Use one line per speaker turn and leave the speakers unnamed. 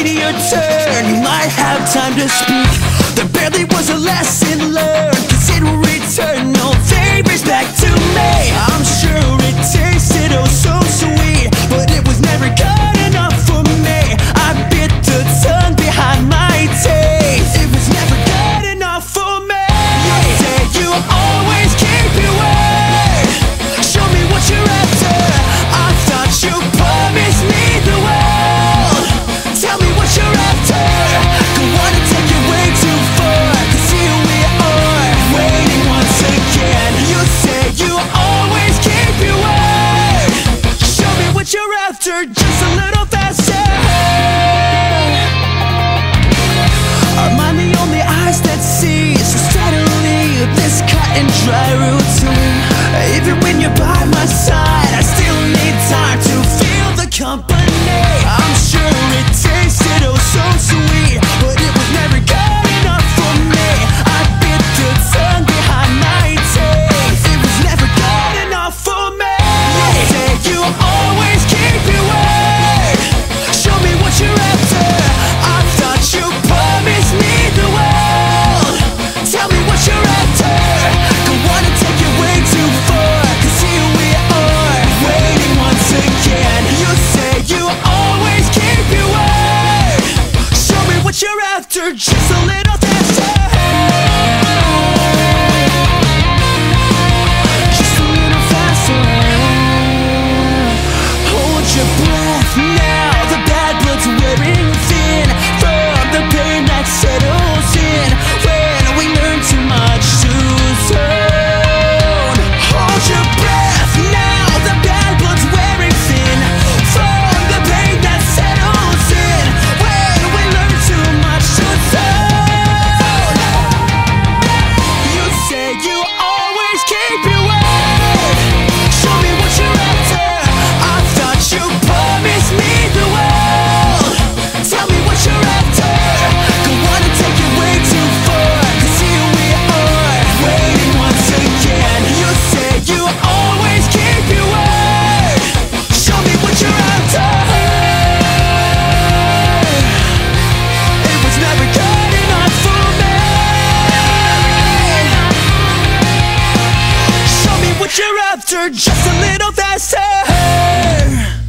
waiting your turn. You might have time to speak. There barely was a lesson learned. Cause it'll return, no favors back to me. faster, just a little faster.